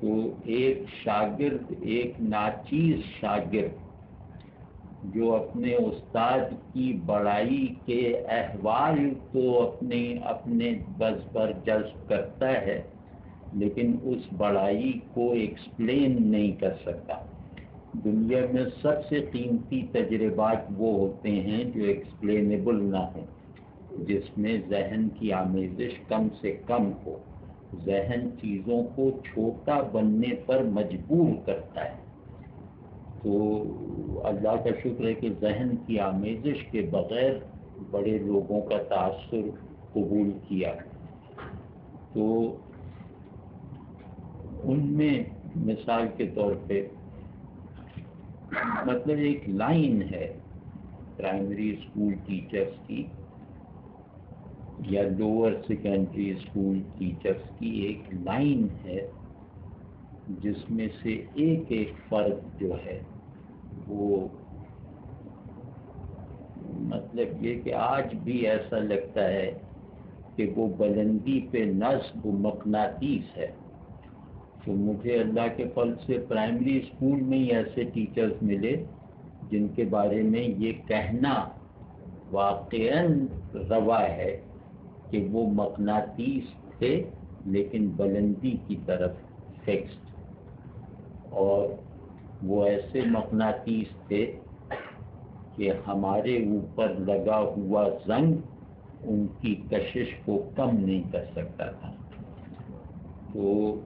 تو ایک شاگرد، ایک ناچیز شاگرد جو اپنے استاد کی بڑائی کے احوال کو اپنے اپنے بس پر جذب کرتا ہے، لیکن اس بڑائی کو ایکسپلین نہیں کر سکتا۔ دنیا میں سب سے قیمتی تجربات وہ ہوتے ہیں جو ایکسپلینیبل نہ ہوں، جس میں ذہن کی آمیزش کم سے کم ہو۔ ذہن چیزوں کو چھوٹا بننے پر مجبور کرتا ہے۔ تو اللہ کا شکر ہے کہ ذہن کی آمیزش کے بغیر بڑے لوگوں کا تاثر قبول کیا۔ تو ان میں مثال کے طور پہ مطلب ایک لائن ہے۔ پرائمری اسکول ٹیچرس کی۔ یا لوور سیکنڈری اسکول ٹیچرس کی ایک لائن ہے جس میں سے ایک ایک فرد جو ہے وہ مطلب یہ کہ آج بھی ایسا لگتا ہے کہ وہ بلندی پہ نصب مقناطیس ہے۔ تو مجھے اللہ کے پل سے پرائمری اسکول میں ہی ایسے ٹیچرز ملے جن کے بارے میں یہ کہنا واقع روا ہے۔ کہ وہ مقناطیس تھے لیکن بلندی کی طرف فکسڈ اور وہ ایسے مقناطیس تھے کہ ہمارے اوپر لگا ہوا زنگ ان کی کشش کو کم نہیں کر سکتا تھا۔ تو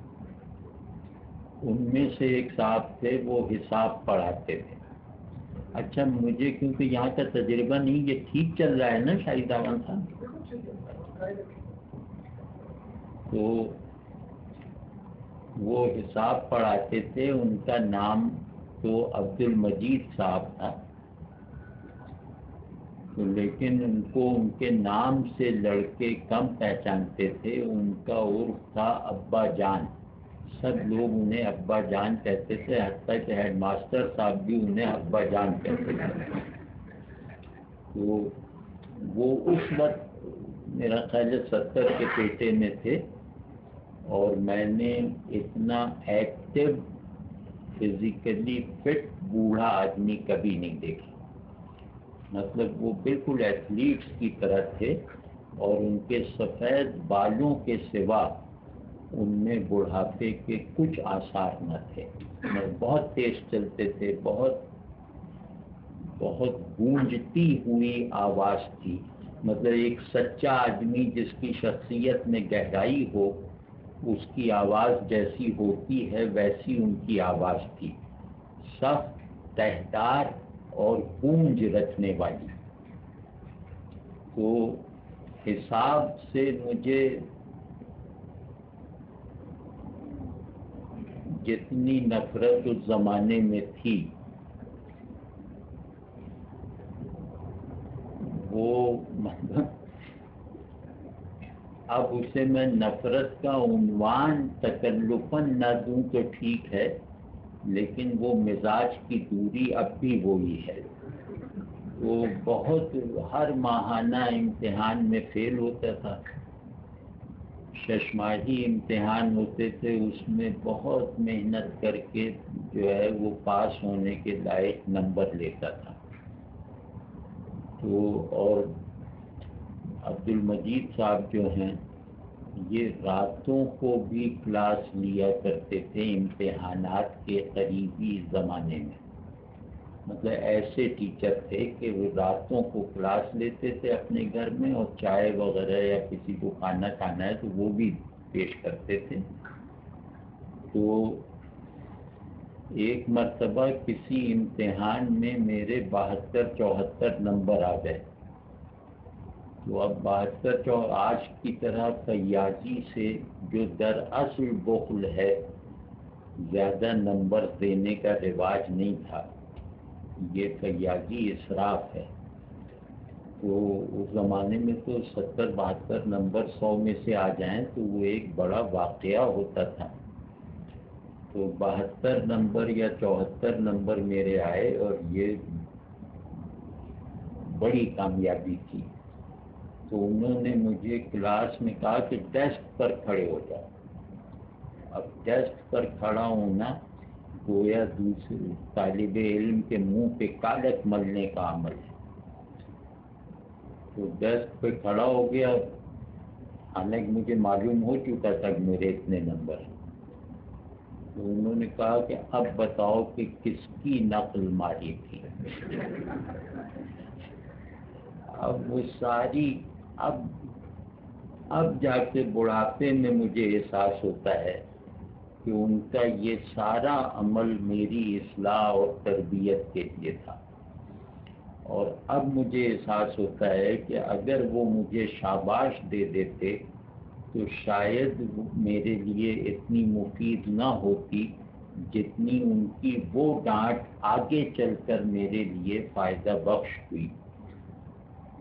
ان میں سے ایک صاحب تھے، وہ حساب پڑھاتے تھے۔ اچھا مجھے کیونکہ یہاں کا تجربہ نہیں، یہ ٹھیک چل رہا ہے نا شاہد احمد صاحب؟ تو وہ حساب پڑھاتے تھے، ان کا نام تو عبد المجید صاحب تھا۔ تو لیکن ان کو ان کے نام سے لڑکے کم پہچانتے تھے، ان کا عرف تھا ابا جان۔ سب لوگ انہیں ابا جان کہتے تھے، حتیٰ کہ ہیڈ ماسٹر صاحب بھی انہیں ابا جان کہتے تھے۔ تو وہ اس وقت میرا خیال ہے ستر کے پیٹے میں تھے اور میں نے اتنا ایکٹیو فزیکلی فٹ بوڑھا آدمی کبھی نہیں دیکھا۔ مطلب وہ بالکل ایتھلیٹس کی طرح تھے اور ان کے سفید بالوں کے سوا ان میں بڑھاپے کے کچھ آثار نہ تھے۔ بہت تیز چلتے تھے، بہت بہت گونجتی ہوئی آواز تھی۔ مطلب ایک سچا آدمی جس کی شخصیت میں گہرائی ہو، اس کی آواز جیسی ہوتی ہے ویسی ان کی آواز تھی۔ سخت، تہدار اور گونج رکھنے والی۔ تو حساب سے مجھے جتنی نفرت اس زمانے میں تھی وہ مطلب اب اسے میں نفرت کا عنوان تکلفن نہ دوں تو ٹھیک ہے، لیکن وہ مزاج کی دوری اب بھی وہی ہے۔ وہ بہت ہر ماہانہ امتحان میں فیل ہوتا تھا۔ ششماہی امتحان ہوتے تھے، اس میں بہت محنت کر کے جو ہے وہ پاس ہونے کے لائق نمبر لیتا تھا۔ تو اور عبد المجید صاحب جو ہیں، یہ راتوں کو بھی کلاس لیا کرتے تھے امتحانات کے قریبی زمانے میں۔ مطلب ایسے ٹیچر تھے کہ وہ راتوں کو کلاس لیتے تھے اپنے گھر میں اور چائے وغیرہ یا کسی کو کھانا کھانا ہے تو وہ بھی پیش کرتے تھے۔ تو ایک مرتبہ کسی امتحان میں میرے بہتر چوہتر نمبر آ گئے۔ تو اب بہتر چو، آج کی طرح فیاضی سے جو در اصل بخل ہے، زیادہ نمبر دینے کا رواج نہیں تھا۔ یہ فیاضی اصراف ہے۔ تو اس زمانے میں تو ستر بہتر نمبر سو میں سے آ جائیں تو وہ ایک بڑا واقعہ ہوتا تھا۔ تو بہتر نمبر یا چوہتر نمبر میرے آئے اور یہ بڑی کامیابی تھی تو انہوں نے مجھے کلاس میں کہا کہ ڈیسک پر کھڑے ہو جاؤ۔ اب ڈیسک پر کھڑا ہونا گویا دوسرے طالب علم کے منہ پہ کالک ملنے کا عمل ہے۔ تو ڈیسک پہ کھڑا ہو گیا۔ حالانکہ مجھے معلوم ہو چکا تھا کہ میرے اتنے نمبر تو انہوں نے کہا کہ اب بتاؤ کہ کس کی نقل ماری تھی۔ اب وہ ساری، اب اب جا کے بڑھاپے میں مجھے احساس ہوتا ہے کہ ان کا یہ سارا عمل میری اصلاح اور تربیت کے لیے تھا۔ اور اب مجھے احساس ہوتا ہے کہ اگر وہ مجھے شاباش دے دیتے تو شاید میرے لیے اتنی مفید نہ ہوتی جتنی ان کی وہ ڈانٹ آگے چل کر میرے لیے فائدہ بخش ہوئی۔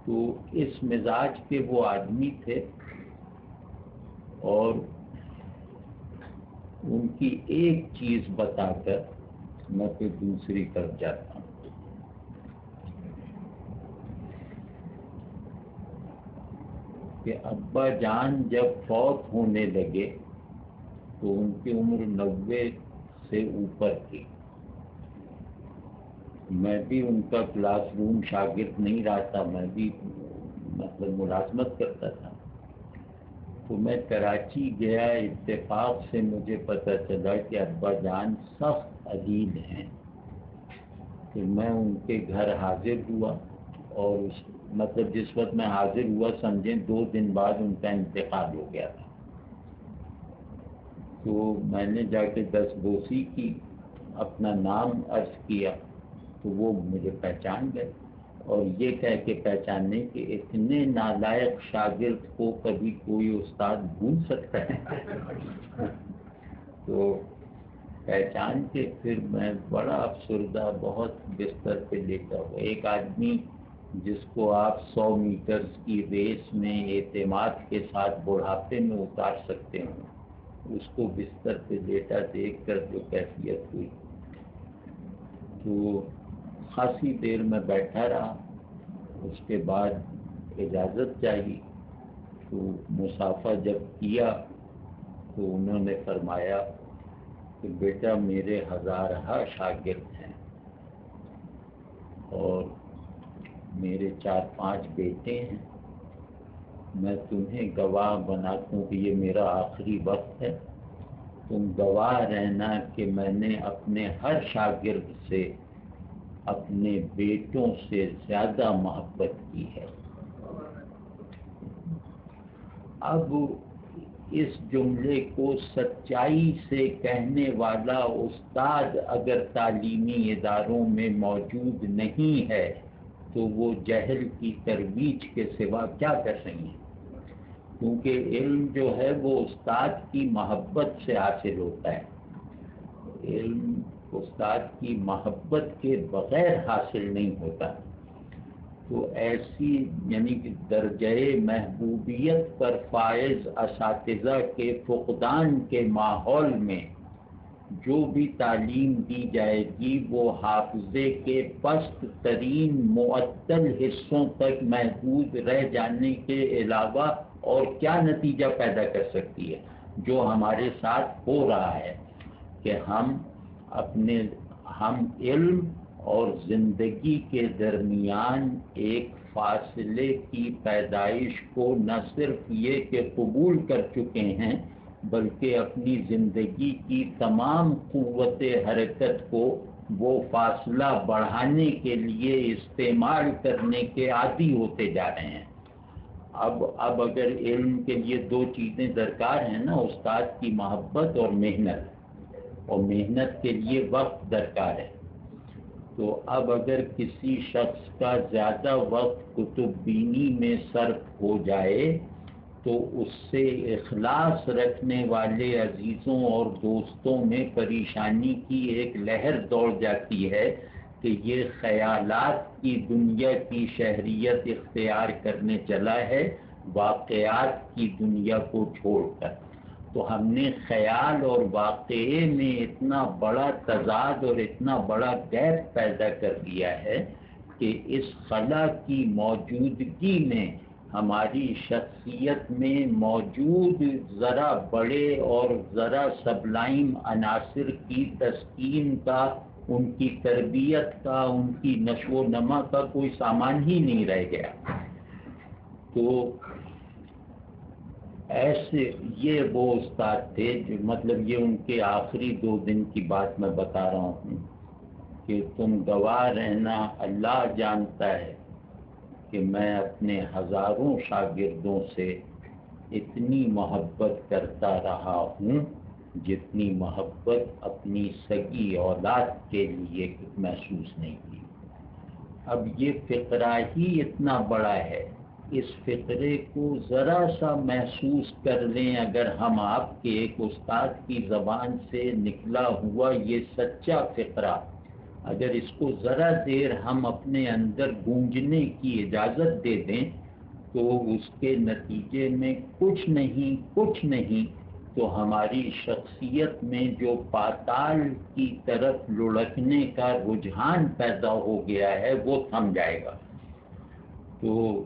تو اس مزاج کے وہ آدمی تھے اور ان کی ایک چیز بتا کر میں پھر دوسری طرف جاتا ہوں کہ ابا جان جب فوت ہونے لگے تو ان کی عمر نوے سے اوپر تھی۔ میں بھی ان کا کلاس روم شاگرد نہیں رہا تھا، میں بھی مطلب ملازمت کرتا تھا۔ تو میں کراچی گیا، اتفاق سے مجھے پتہ چلا کہ ابا جان سخت عزیز ہیں۔ کہ میں ان کے گھر حاضر ہوا اور اس مطلب جس وقت میں حاضر ہوا سمجھیں دو دن بعد ان کا انتقال ہو گیا تھا۔ تو میں نے جا کے دس بوسی کی، اپنا نام عرض کیا، تو وہ مجھے پہچان گئے۔ اور یہ کہہ کے پہچاننے کہ اتنے نالائق شاگرد کو کبھی کوئی استاد بھول سکتا ہے۔ تو پہچان کے پھر میں بڑا افسردہ، بہت بستر پہ لیتا ہوں ایک آدمی جس کو آپ سو میٹرز کی ریس میں اعتماد کے ساتھ بڑھاپے میں اتار سکتے ہوں اس کو بستر پہ لیٹا دیکھ کر جو کیفیت ہوئی۔ تو خاصی دیر میں بیٹھا رہا۔ اس کے بعد اجازت چاہی۔ تو مسافہ جب کیا تو انہوں نے فرمایا کہ بیٹا میرے ہزارہ شاگرد ہیں۔ اور میرے چار پانچ بیٹے ہیں، میں تمہیں گواہ بناتا ہوں کہ یہ میرا آخری وقت ہے۔ تم گواہ رہنا کہ میں نے اپنے ہر شاگرد سے، اپنے بیٹوں سے زیادہ محبت کی ہے۔ اب اس جملے کو سچائی سے کہنے والا استاد اگر تعلیمی اداروں میں موجود نہیں ہے تو وہ جہل کی ترویج کے سوا کیا کر رہی ہیں کیونکہ علم جو ہے وہ استاد کی محبت سے حاصل ہوتا ہے۔ علم استاد کی محبت کے بغیر حاصل نہیں ہوتا۔ تو ایسی یعنی کہ درجۂ محبوبیت پر فائز اساتذہ کے فقدان کے ماحول میں جو بھی تعلیم دی جائے گی، وہ حافظے کے پست ترین معطل حصوں تک محدود رہ جانے کے علاوہ اور کیا نتیجہ پیدا کر سکتی ہے؟ جو ہمارے ساتھ ہو رہا ہے کہ ہم اپنے، ہم علم اور زندگی کے درمیان ایک فاصلے کی پیدائش کو نہ صرف یہ کہ قبول کر چکے ہیں بلکہ اپنی زندگی کی تمام قوت حرکت کو وہ فاصلہ بڑھانے کے لیے استعمال کرنے کے عادی ہوتے جا رہے ہیں۔ اب اب اگر علم کے لیے دو چیزیں درکار ہیں نا، استاد کی محبت اور محنت۔ اور محنت کے لیے وقت درکار ہے۔ تو اب اگر کسی شخص کا زیادہ وقت کتب بینی میں صرف ہو جائے تو اس سے اخلاص رکھنے والے عزیزوں اور دوستوں میں پریشانی کی ایک لہر دوڑ جاتی ہے کہ یہ خیالات کی دنیا کی شہریت اختیار کرنے چلا ہے، واقعات کی دنیا کو چھوڑ کر۔ تو ہم نے خیال اور واقعے میں اتنا بڑا تضاد اور اتنا بڑا گیپ پیدا کر دیا ہے کہ اس خلا کی موجودگی میں ہماری شخصیت میں موجود ذرا بڑے اور ذرا سبلائم عناصر کی تسکین کا، ان کی تربیت کا، ان کی نشو و نما کا کوئی سامان ہی نہیں رہ گیا۔ تو ایسے یہ وہ استاد تھے جو مطلب یہ ان کے آخری دو دن کی بات میں بتا رہا ہوں کہ تم گواہ رہنا اللہ جانتا ہے۔ کہ میں اپنے ہزاروں شاگردوں سے اتنی محبت کرتا رہا ہوں جتنی محبت اپنی سگی اولاد کے لیے محسوس نہیں کی۔ اب یہ فقرہ ہی اتنا بڑا ہے۔ اس فقرے کو ذرا سا محسوس کر لیں اگر ہم آپ کے ایک استاد کی زبان سے نکلا ہوا یہ سچا فقرہ۔ اگر اس کو ذرا دیر ہم اپنے اندر گونجنے کی اجازت دے دیں تو اس کے نتیجے میں کچھ نہیں کچھ نہیں، تو ہماری شخصیت میں جو پاتال کی طرف لڑکنے کا رجحان پیدا ہو گیا ہے، وہ تھم جائے گا۔ تو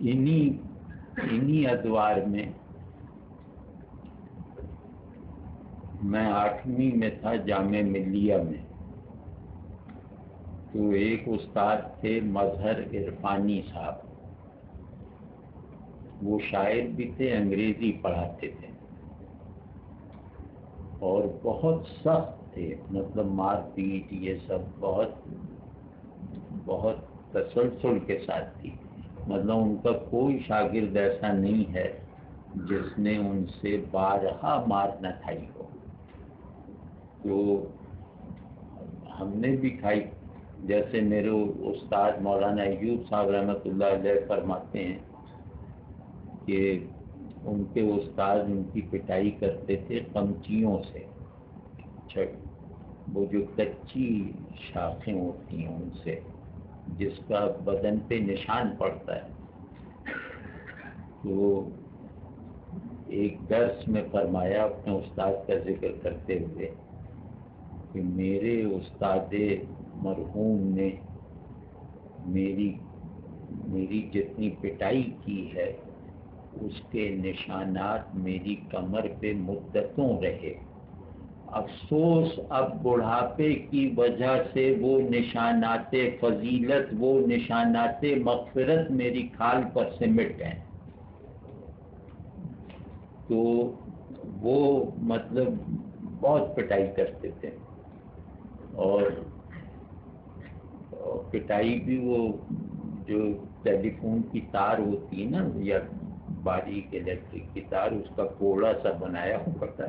انہی انہی ادوار میں میں آٹھویں میں تھا جامع ملیہ میں۔ تو ایک استاد تھے مظہر عرفانی صاحب۔ وہ شاعر بھی تھے، انگریزی پڑھاتے تھے۔ اور بہت سخت تھے مطلب مار پیٹ، یہ سب بہت بہت تسلسل کے ساتھ تھی۔ مطلب ان کا کوئی شاگرد ایسا نہیں ہے جس نے ان سے بارہا مار نہ کھائی ہو۔ تو ہم نے بھی کھائی، جیسے میرے استاد مولانا ایوب صاحب رحمۃ اللہ علیہ فرماتے ہیں کہ ان کے استاد ان کی پٹائی کرتے تھے کمچیوں سے۔ اچھا، وہ جو کچی شاخیں ہوتی ہیں ان سے، جس کا بدن پہ نشان پڑتا ہے۔ تو ایک درس میں فرمایا اپنے استاد کا ذکر کرتے ہوئے کہ میرے استاد مرحوم نے میری میری جتنی پٹائی کی ہے، اس کے نشانات میری کمر پہ مدتوں رہے۔ افسوس، اب بڑھاپے کی وجہ سے وہ نشانات فضیلت، وہ نشانات مغفرت میری کھال پر سے مٹ گئے تو وہ مطلب بہت پٹائی کرتے تھے۔ اور پٹائی بھی وہ جو ٹیلی فون کی تار ہوتی ہے نا، یا باریک الیکٹرک کی تار، اس کا کوڑا سا بنایا ہوا تھا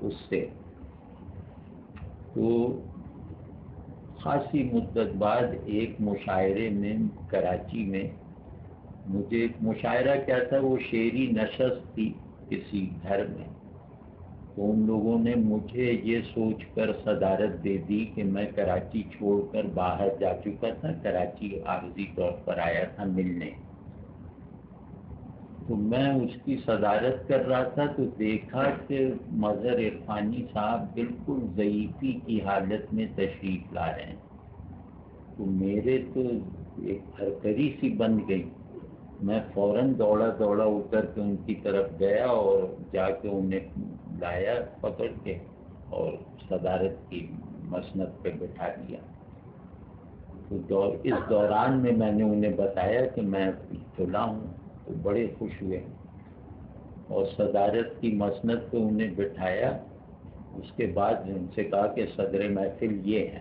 اس سے۔ تو خاصی مدت بعد ایک مشاعرے میں، کراچی میں، مجھے ایک مشاعرہ کیا تھا، وہ شعری نشست تھی کسی گھر میں۔ تو ان لوگوں نے مجھے یہ سوچ کر صدارت دے دی کہ میں کراچی چھوڑ کر باہر جا چکا تھا۔ کراچی عارضی طور پر آیا تھا ملنے۔ تو میں اس کی صدارت کر رہا تھا تو دیکھا کہ مظہر عرفانی صاحب بالکل ضعیفی کی حالت میں تشریف لا رہے ہیں۔ تو میرے تو ایک ہرکری سی بن گئی۔ میں فوراً دوڑا دوڑا اتر کے ان کی طرف گیا اور جا کے انہیں لایا پکڑ کے اور صدارت کی مسنت پہ بٹھا دیا۔ تو دور، اس دوران میں میں نے انہیں بتایا کہ میں چلا ہوں، تو بڑے خوش ہوئے۔ اور صدارت کی مسنت کو انہیں بٹھایا۔ اس کے بعد ان سے کہا کہ صدر محفل یہ ہے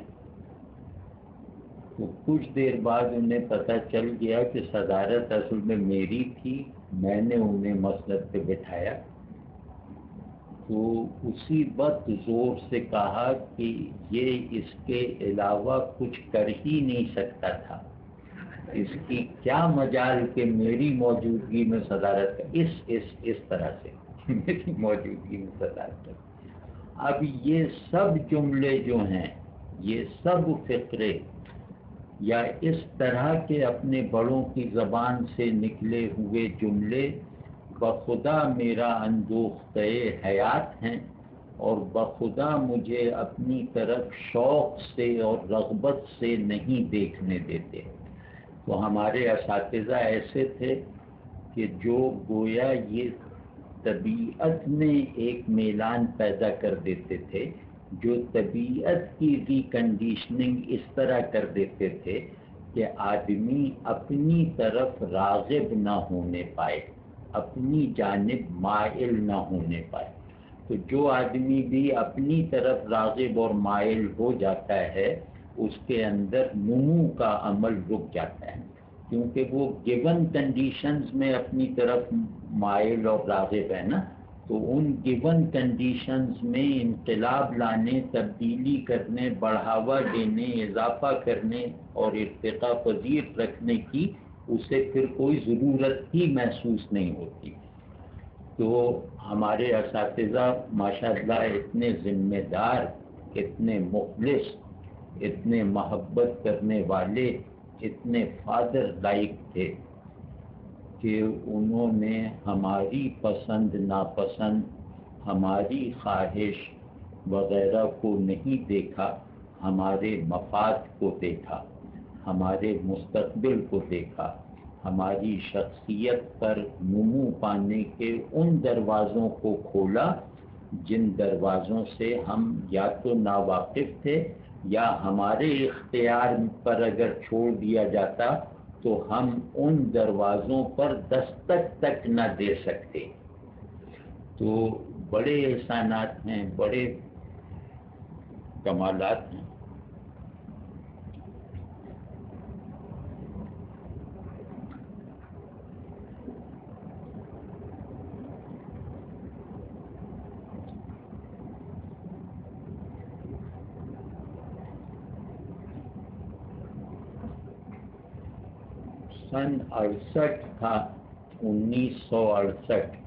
تو کچھ دیر بعد انہیں پتہ چل گیا کہ صدارت اصل میں میری تھی، میں نے انہیں مسنت پہ بٹھایا۔ تو اسی وقت زور سے کہا کہ یہ اس کے علاوہ کچھ کر ہی نہیں سکتا تھا۔ اس کی کیا مجال کہ میری موجودگی میں صدارت کر اس اس اس طرح سے۔ میری موجودگی میں صدارت کر اب یہ سب جملے جو ہیں، یہ سب فقرے یا اس طرح کے اپنے بڑوں کی زبان سے نکلے ہوئے جملے بخدا میرا اندوخت حیات ہیں اور بخدا مجھے اپنی طرف شوق سے اور رغبت سے نہیں دیکھنے دیتے۔ تو ہمارے اساتذہ ایسے تھے کہ جو گویا یہ طبیعت میں ایک میلان پیدا کر دیتے تھے، جو طبیعت کی ریکنڈیشننگ اس طرح کر دیتے تھے کہ آدمی اپنی طرف راغب نہ ہونے پائے۔ اپنی جانب مائل نہ ہونے پائے۔ تو جو آدمی بھی اپنی طرف راغب اور مائل ہو جاتا ہے، اس کے اندر نمو کا عمل رک جاتا ہے۔ کیونکہ وہ گیون کنڈیشنز میں اپنی طرف مائل اور راغب ہے نا۔ تو ان گیون کنڈیشنز میں انقلاب لانے، تبدیلی کرنے، بڑھاوا دینے، اضافہ کرنے اور ارتقا پذیر رکھنے کی اسے پھر کوئی ضرورت ہی محسوس نہیں ہوتی۔ تو ہمارے اساتذہ ماشاء اللہ اتنے ذمہ دار اتنے مخلص، اتنے محبت کرنے والے، اتنے فادر لائق تھے کہ انہوں نے ہماری پسند، ناپسند، ہماری خواہش وغیرہ کو نہیں دیکھا، ہمارے مفاد کو دیکھا۔ ہمارے مستقبل کو دیکھا۔ ہماری شخصیت پر نمو پانے کے ان دروازوں کو کھولا جن دروازوں سے ہم یا تو ناواقف تھے یا ہمارے اختیار پر اگر چھوڑ دیا جاتا تو ہم ان دروازوں پر دستک تک نہ دے سکتے۔ تو بڑے احسانات ہیں، بڑے کمالات ہیں۔ سن اڑسٹھ تھا، انیس سو اڑسٹھ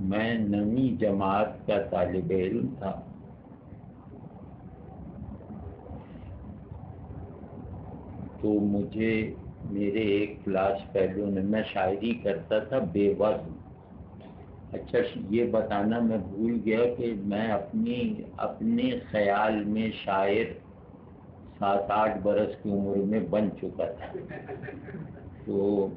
میں نویں جماعت کا طالب علم تھا۔ تو مجھے، میرے ایک کلاس پہلو نے، میں شاعری کرتا تھا بے وزن۔ اچھا یہ بتانا میں بھول گیا کہ میں اپنی، اپنے خیال میں شاعر سات آٹھ برس کی عمر میں بن چکا تھا۔ تو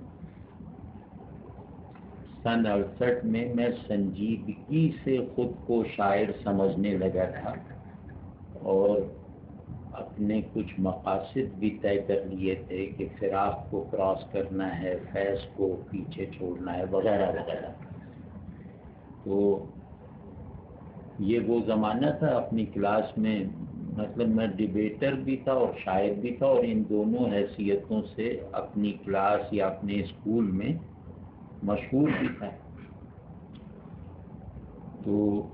سن اڑسٹھ میں میں سنجیدگی سے خود کو شاعر سمجھنے لگا تھا اور اپنے کچھ مقاصد بھی طے کر لیے تھے کہ فراق کو کراس کرنا ہے، فیض کو پیچھے چھوڑنا ہے، وغیرہ وغیرہ۔ تو یہ وہ زمانہ تھا، اپنی کلاس میں مطلب میں ڈبیٹر بھی تھا اور شاعر بھی تھا اور ان دونوں حیثیتوں سے اپنی کلاس یا اپنے اسکول میں مشہور بھی تھا۔ تو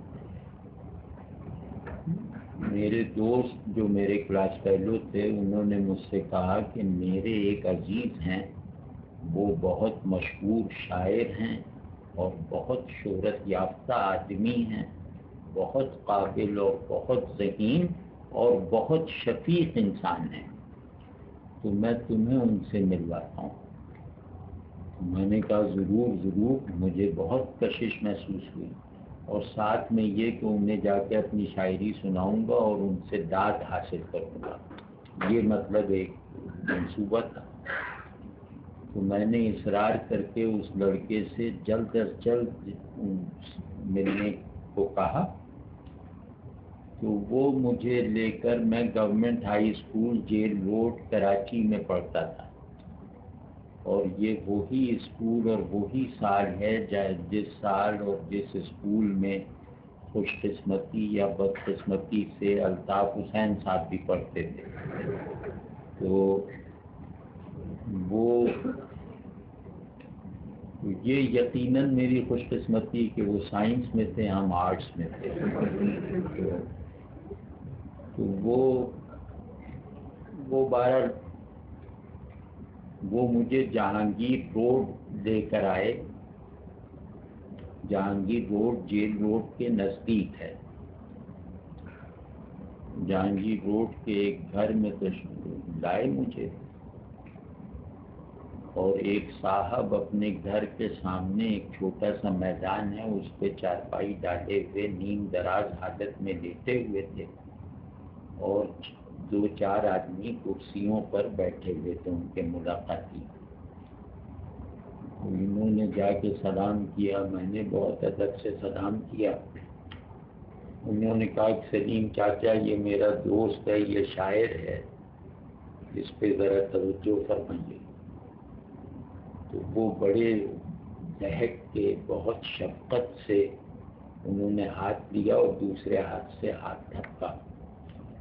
میرے دوست جو میرے کلاس فیلو تھے، انہوں نے مجھ سے کہا کہ میرے ایک عزیز ہیں، وہ بہت مشہور شاعر ہیں اور بہت شہرت یافتہ آدمی ہیں، بہت قابل اور بہت ذہین اور بہت شفیق انسان ہیں تو میں تمہیں ان سے ملواتا ہوں۔ میں نے کہا، ضرور ضرور، مجھے بہت کشش محسوس ہوئی۔ اور ساتھ میں یہ کہ انہیں جا کے اپنی شاعری سناؤں گا اور ان سے داد حاصل کروں گا۔ یہ مطلب ایک منصوبہ تھا۔ تو میں نے اصرار کر کے اس لڑکے سے جلد از جلد ملنے کو کہا۔ تو وہ مجھے لے کر میں government high school jail road Karachi میں پڑھتا تھا۔ اور یہ وہی اسکول اور وہی سال ہے جس سال اور جس اسکول میں خوش قسمتی یا بد قسمتی سے الطاف حسین صاحب بھی پڑھتے تھے۔ تو وہ یہ یقیناً میری خوش قسمتی کہ وہ سائنس میں تھے، ہم آرٹس میں تھے۔ تو وہ وہ بارہ وہ مجھے جہانگیر روڈ لے کر آئے۔ جہانگیر روڈ جیل روڈ کے نزدیک ہے۔ جہانگیر روڈ کے ایک گھر میں لائے مجھے۔ اور ایک صاحب اپنے گھر کے سامنے ایک چھوٹا سا میدان ہے، اس پہ چارپائی ڈالے ہوئے، نیم دراز حالت میں لیٹے ہوئے تھے۔ اور دو چار آدمی کرسیوں پر بیٹھے ہوئے تھے ان کے ملاقاتی۔ انہوں نے جا کے سلام کیا، میں نے بہت ادب سے سلام کیا۔ انہوں نے کہا کہ سلیم چاچا، یہ میرا دوست ہے، یہ شاعر ہے۔ اس پہ ذرا توجہ فرمائیے۔ تو وہ بڑے بہک کے، بہت شفقت سے انہوں نے ہاتھ لیا اور دوسرے ہاتھ سے ہاتھ تھپکا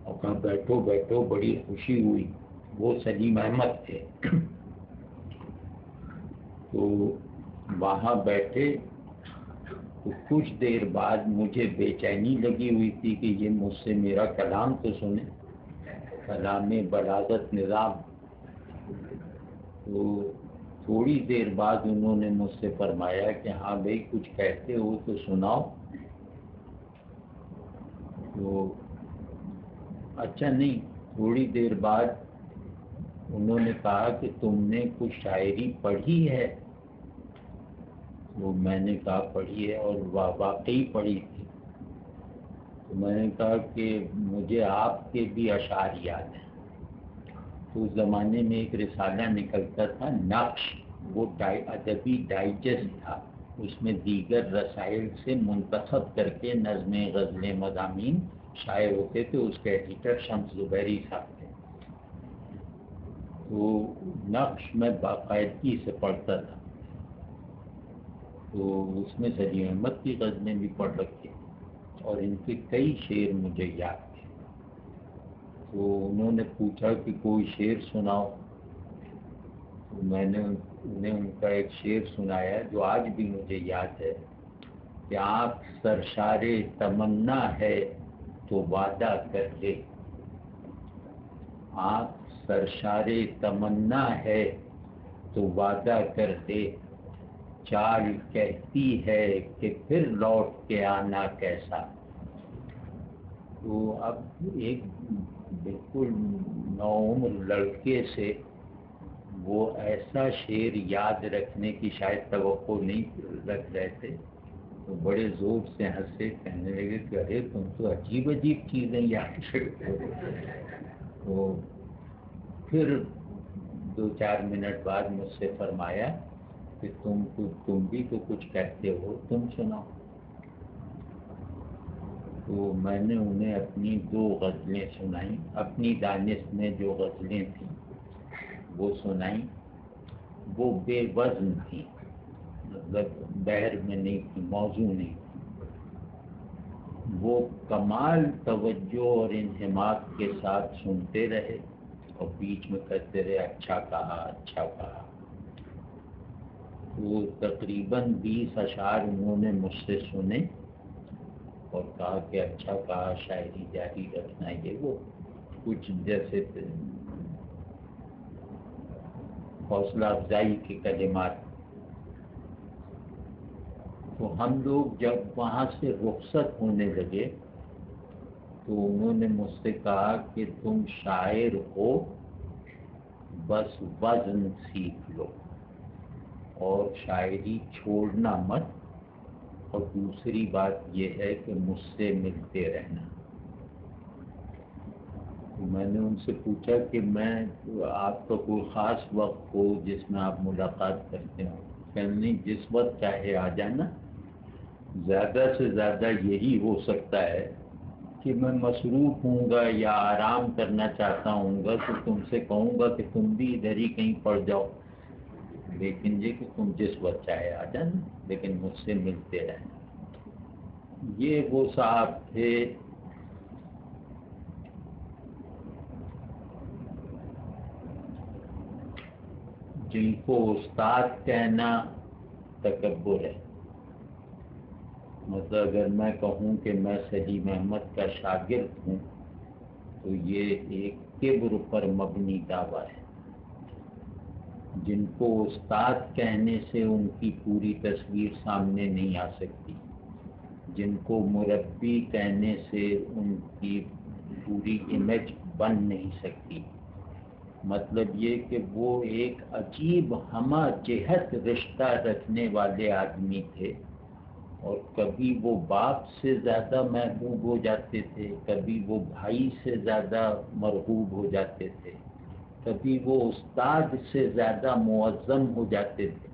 اور کہا بیٹھو بیٹھو، بڑی خوشی ہوئی۔ وہ سلیم احمد تھے۔ تو وہاں بیٹھے۔ تو کچھ دیر بعد مجھے بے چینی لگی ہوئی تھی کہ یہ مجھ سے میرا کلام تو سنے۔ کلام بلاغت نظام۔ تو تھوڑی دیر بعد انہوں نے مجھ سے فرمایا کہ ہاں بھائی، کچھ کہتے ہو تو سناؤ۔ تو اچھا نہیں، تھوڑی دیر بعد انہوں نے کہا کہ تم نے کچھ شاعری پڑھی ہے۔ وہ میں نے کہا پڑھی ہے اور واقعی پڑھی تھی۔ تو میں نے کہا کہ مجھے آپ کے بھی اشعار یاد ہیں۔ تو اس زمانے میں ایک رسالہ نکلتا تھا، نقش۔ وہ ادبی ڈائجسٹ تھا۔ اس میں دیگر رسائل سے منتخب کر کے نظم غزل مضامین شائع ہوتے تھے، اس کے ایڈیٹر شمس زبیری صاحب تھے۔ تو نقش میں باقاعدگی سے پڑھتا تھا۔ تو اس میں سلی احمد کی غزلیں بھی پڑھ رکھی اور ان کے کئی شعر مجھے یاد تھے۔ تو انہوں نے پوچھا کہ کوئی شعر سناؤ۔ تو میں نے انہیں ان کا ایک شعر سنایا جو آج بھی مجھے یاد ہے کہ آپ سرشار تمنا ہے۔ تو وعدہ کر دے۔ آپ سرشار تمنا ہے تو وعدہ کر دے۔ چال کہتی ہے کہ پھر لوٹ کے آنا کیسا۔ تو اب ایک بالکل نوعمر لڑکے سے وہ ایسا شعر یاد رکھنے کی شاید توقع نہیں رکھ رہے تھے۔ تو بڑے زور سے ہنسے کہنے لگے کہ ارے تم تو عجیب عجیب چیزیں یاد تو پھر دو چار منٹ بعد مجھ سے فرمایا کہ تم تم بھی تو کچھ کہتے ہو، تم سناؤ۔ تو میں نے انہیں اپنی دو غزلیں سنائیں، اپنی دانش میں جو غزلیں تھیں وہ سنائیں، وہ بے وزن تھیں۔ بحر میں نہیں تھی، موضوع نہیں تھی۔ وہ کمال توجہ اور انہمات کے ساتھ سنتے رہے اور بیچ میں کہتے رہے اچھا کہا اچھا کہا۔ وہ تقریباً بیس اشعار انہوں نے مجھ سے سنے اور کہا کہ اچھا کہا، شاعری جاری رکھنا یہ وہ کچھ جیسے حوصلہ افزائی کے کلمات۔ تو ہم لوگ جب وہاں سے رخصت ہونے لگے تو انہوں نے مجھ سے کہا کہ تم شاعر ہو، بس وزن سیکھ لو اور شاعری چھوڑنا مت۔ اور دوسری بات یہ ہے کہ مجھ سے ملتے رہنا۔ میں نے ان سے پوچھا کہ میں، آپ کا کوئی خاص وقت ہو جس میں آپ ملاقات کرتے ہوں؟ کہ جس وقت چاہے آ جانا۔ زیادہ سے زیادہ یہی ہو سکتا ہے کہ میں مصروف ہوں گا یا آرام کرنا چاہتا ہوں گا تو تم سے کہوں گا کہ تم بھی ادھر ہی کہیں پڑ جاؤ۔ لیکن یہ کہ تم جس وقت چاہے آ جانا، لیکن مجھ سے ملتے رہنا۔ یہ وہ صاحب تھے۔ جن کو استاد کہنا تکبر ہے۔ مطلب اگر میں کہوں کہ میں سلیم احمد کا شاگرد ہوں، تو یہ ایک کبر پر مبنی دعویٰ ہے۔ جن کو استاد کہنے سے ان کی پوری تصویر سامنے نہیں آ سکتی، جن کو مربی کہنے سے ان کی پوری امیج بن نہیں سکتی۔ مطلب یہ کہ وہ ایک عجیب ہمہ جہت رشتہ رکھنے والے آدمی تھے۔ اور کبھی وہ باپ سے زیادہ محبوب ہو جاتے تھے، کبھی وہ بھائی سے زیادہ مرغوب ہو جاتے تھے، کبھی وہ استاد سے زیادہ معظم ہو جاتے تھے،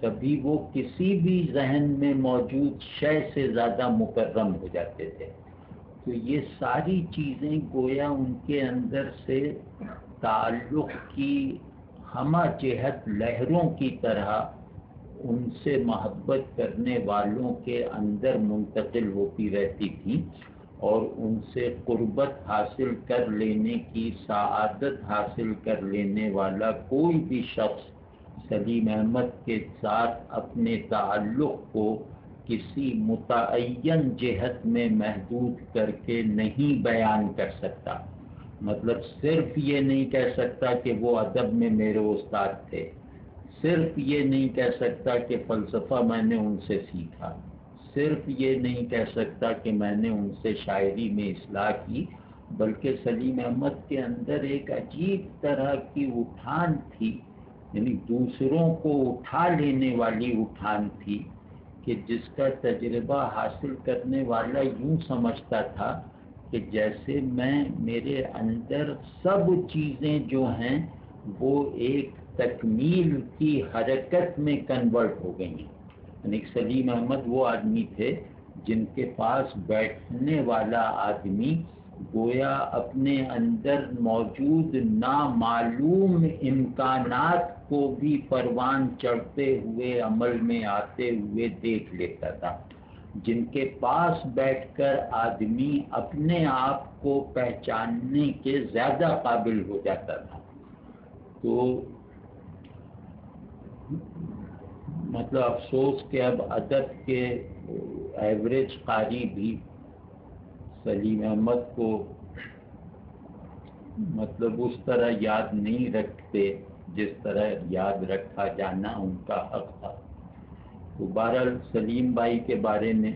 کبھی وہ کسی بھی ذہن میں موجود شے سے زیادہ مکرم ہو جاتے تھے۔ تو یہ ساری چیزیں گویا ان کے اندر سے تعلق کی ہمہ جہت لہروں کی طرح ان سے محبت کرنے والوں کے اندر منتقل ہوتی رہتی تھی اور ان سے قربت حاصل کر لینے کی، سعادت حاصل کر لینے والا کوئی بھی شخص سلیم احمد کے ساتھ اپنے تعلق کو کسی متعین جہت میں محدود کر کے نہیں بیان کر سکتا۔ مطلب صرف یہ نہیں کہہ سکتا کہ وہ ادب میں میرے استاد تھے۔ صرف یہ نہیں کہہ سکتا کہ فلسفہ میں نے ان سے سیکھا۔ صرف یہ نہیں کہہ سکتا کہ میں نے ان سے شاعری میں اصلاح کی، بلکہ سلیم احمد کے اندر ایک عجیب طرح کی اٹھان تھی یعنی دوسروں کو اٹھا لینے والی اٹھان تھی کہ جس کا تجربہ حاصل کرنے والا یوں سمجھتا تھا کہ جیسے میں، میرے اندر سب چیزیں جو ہیں وہ ایک تکمیل کی حرکت میں کنورٹ ہو گئی ہیں یعنی سلیم احمد وہ آدمی تھے جن کے پاس بیٹھنے والا آدمی گویا اپنے اندر موجود نامعلوم امکانات کو بھی پروان چڑھتے ہوئے عمل میں آتے ہوئے دیکھ لیتا تھا۔ جن کے پاس بیٹھ کر آدمی اپنے آپ کو پہچاننے کے زیادہ قابل ہو جاتا تھا۔ تو مطلب افسوس کہ اب ادب کے ایوریج قاری بھی سلیم احمد کو مطلب اس طرح یاد نہیں رکھتے جس طرح یاد رکھا جانا ان کا حق تھا۔ تو بہرحال سلیم بھائی کے بارے میں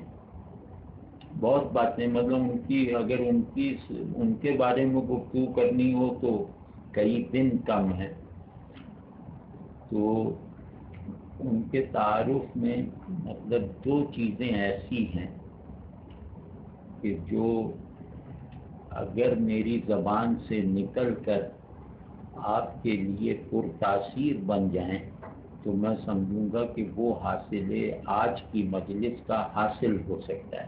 بہت باتیں مطلب ان کی، اگر ان کی، ان کے بارے میں گفتگو کرنی ہو تو کئی دن کم ہے۔ تو ان کے تعارف میں مطلب دو چیزیں ایسی ہیں کہ جو اگر میری زبان سے نکل کر آپ کے لیے پرتاثیر بن جائیں تو میں سمجھوں گا کہ وہ حاصل آج کی مجلس کا حاصل ہو سکتا ہے۔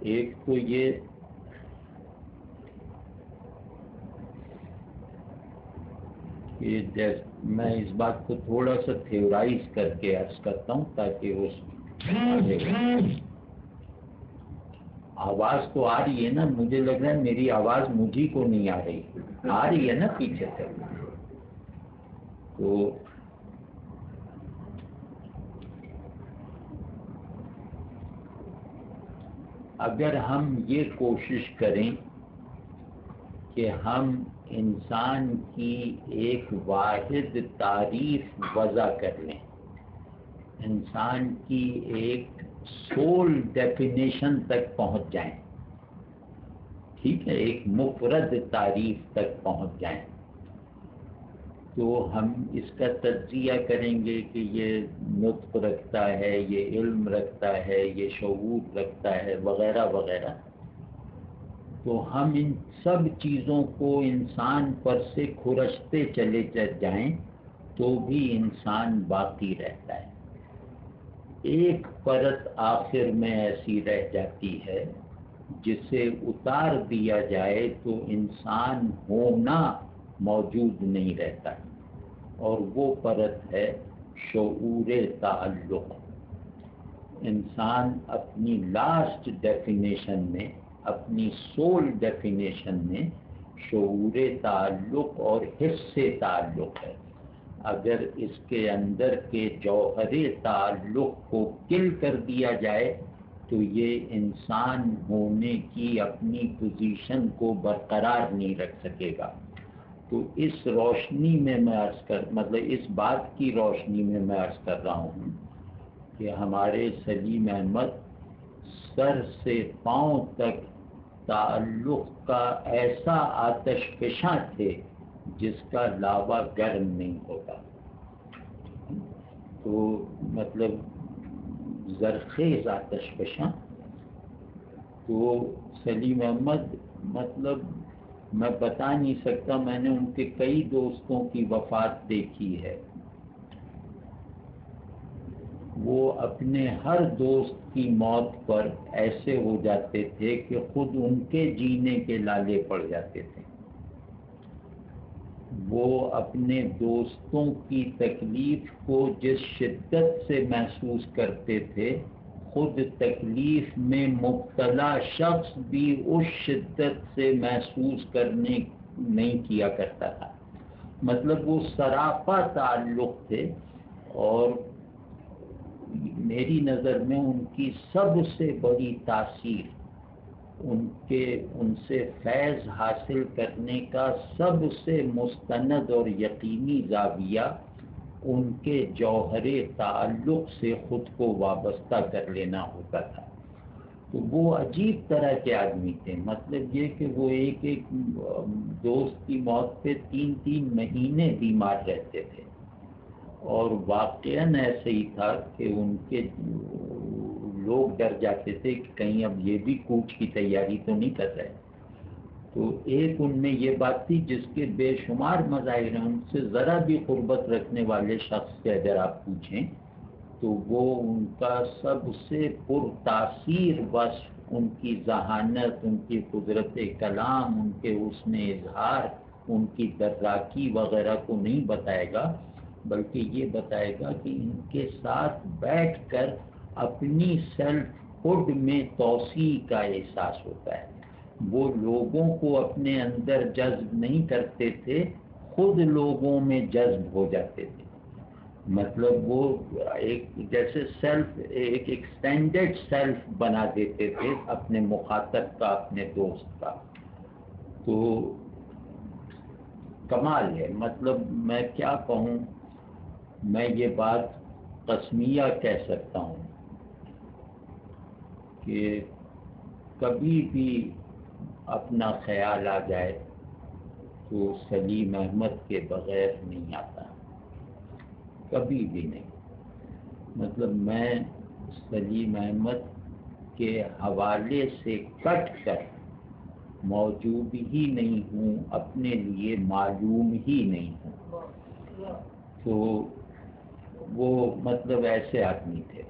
ایک تو یہ کہ میں اس بات کو تھوڑا سا تھیورائز کر کے عرض کرتا ہوں تاکہ اس آواز تو آ رہی ہے نا، مجھے لگ رہا ہے میری آواز مجھے کو نہیں آ رہی۔ آ رہی ہے نا پیچھے سے۔ تو اگر ہم یہ کوشش کریں کہ ہم انسان کی ایک واحد تعریف وضع کر لیں انسان کی ایک سول ڈیفینیشن تک پہنچ جائیں۔ ٹھیک ہے، ایک مفرد تعریف تک پہنچ جائیں۔ تو ہم اس کا تجزیہ کریں گے کہ یہ نطق رکھتا ہے، یہ علم رکھتا ہے، یہ شعور رکھتا ہے، وغیرہ وغیرہ۔ تو ہم ان سب چیزوں کو انسان پر سے کھرچتے چلے جائیں تو بھی انسان باقی رہتا ہے۔ ایک پرت آخر میں ایسی رہ جاتی ہے جسے اتار دیا جائے تو انسان ہونا موجود نہیں رہتا۔ اور وہ پرت ہے شعور تعلق۔ انسان اپنی لاسٹ ڈیفینیشن میں اپنی سول ڈیفینیشن میں شعور تعلق اور حصے تعلق ہے۔ اگر اس کے اندر کے جوہر تعلق کو کل کر دیا جائے، تو یہ انسان ہونے کی اپنی پوزیشن کو برقرار نہیں رکھ سکے گا۔ تو اس روشنی میں میں عرض کر مطلب اس بات کی روشنی میں میں عرض کر رہا ہوں کہ ہمارے سلیم احمد سر سے پاؤں تک تعلق کا ایسا آتش فشاں تھے جس کا لاوا گرم نہیں ہوتا۔ تو مطلب زرخیز آتش پشاں۔ تو سلیم احمد مطلب میں بتا نہیں سکتا، میں نے ان کے کئی دوستوں کی وفات دیکھی ہے۔ وہ اپنے ہر دوست کی موت پر ایسے ہو جاتے تھے کہ خود ان کے جینے کے لالے پڑ جاتے تھے۔ وہ اپنے دوستوں کی تکلیف کو جس شدت سے محسوس کرتے تھے، خود تکلیف میں مبتلا شخص بھی اس شدت سے محسوس کرنے نہیں کیا کرتا تھا۔ مطلب وہ سراپا تعلق تھے اور میری نظر میں ان کی سب سے بڑی تاثیر، ان کے، ان سے فیض حاصل کرنے کا سب سے مستند اور یقینی زاویہ ان کے جوہر تعلق سے خود کو وابستہ کر لینا ہوتا تھا۔ تو وہ عجیب طرح کے آدمی تھے۔ مطلب یہ کہ وہ ایک ایک دوست کی موت پہ تین تین مہینے بیمار رہتے تھے۔ اور واقعاً ایسے ہی تھا کہ ان کے لوگ ڈر جاتے تھے کہ کہیں اب یہ بھی کوچ کی تیاری تو نہیں کر رہے۔ تو ایک ان میں یہ بات تھی جس کے بے شمار مظاہر ہیں، ان سے ذرا بھی قربت رکھنے والے شخص سے اگر آپ پوچھیں، تو وہ ان کا سب سے پر تاثیر بس ان کی ذہانت، ان کی قدرت کلام، ان کے اس نے اظہار، ان کی دراکی وغیرہ کو نہیں بتائے گا۔ بلکہ یہ بتائے گا کہ ان کے ساتھ بیٹھ کر اپنی سیلف ہوڈ میں توسیع کا احساس ہوتا ہے۔ وہ لوگوں کو اپنے اندر جذب نہیں کرتے تھے، خود لوگوں میں جذب ہو جاتے تھے۔ مطلب وہ ایک جیسے سیلف، ایک ایکسٹینڈیڈ سیلف بنا دیتے تھے اپنے مخاطب کا، اپنے دوست کا۔ تو کمال ہے۔ مطلب میں کیا کہوں؟ میں یہ بات قسمیہ کہہ سکتا ہوں کہ کبھی بھی اپنا خیال آ جائے تو سلیم احمد کے بغیر نہیں آتا۔ کبھی بھی نہیں۔ مطلب میں سلیم احمد کے حوالے سے کٹ کر موجود ہی نہیں ہوں، اپنے لیے معلوم ہی نہیں ہوں۔ تو وہ مطلب ایسے آدمی تھے۔